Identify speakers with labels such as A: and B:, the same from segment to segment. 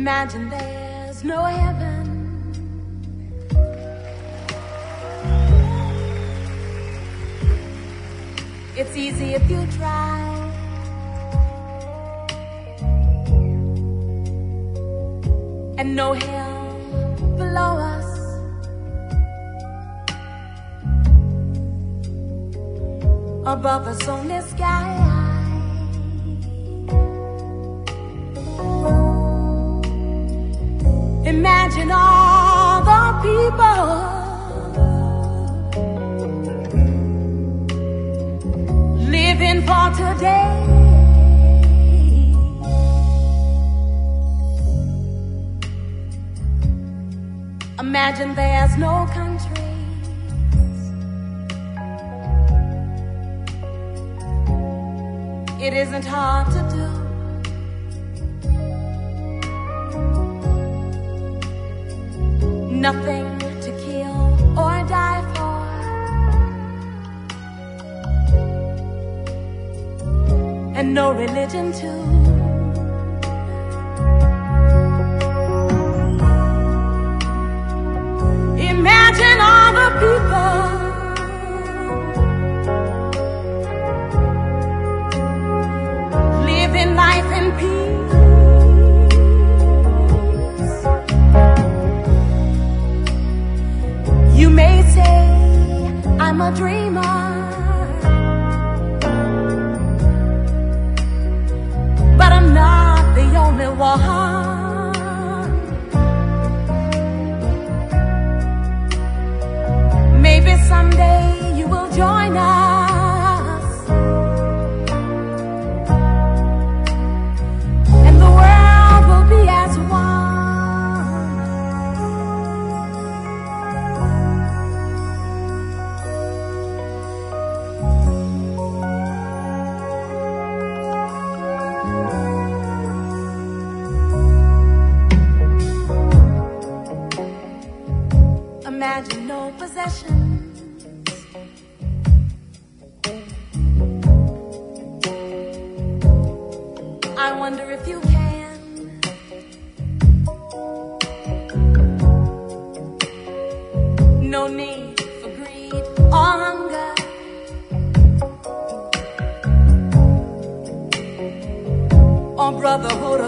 A: Imagine there's no heaven. It's easy if you try. And no hell below us. Above us only sky. For today. Imagine there's no countries. It isn't hard to do. nothing no religion too. Imagine all the people living life in peace. You may say I'm a dreamer, the only Imagine no possessions. I wonder if you can. No need for greed or hunger. Or brotherhood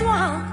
A: 좋.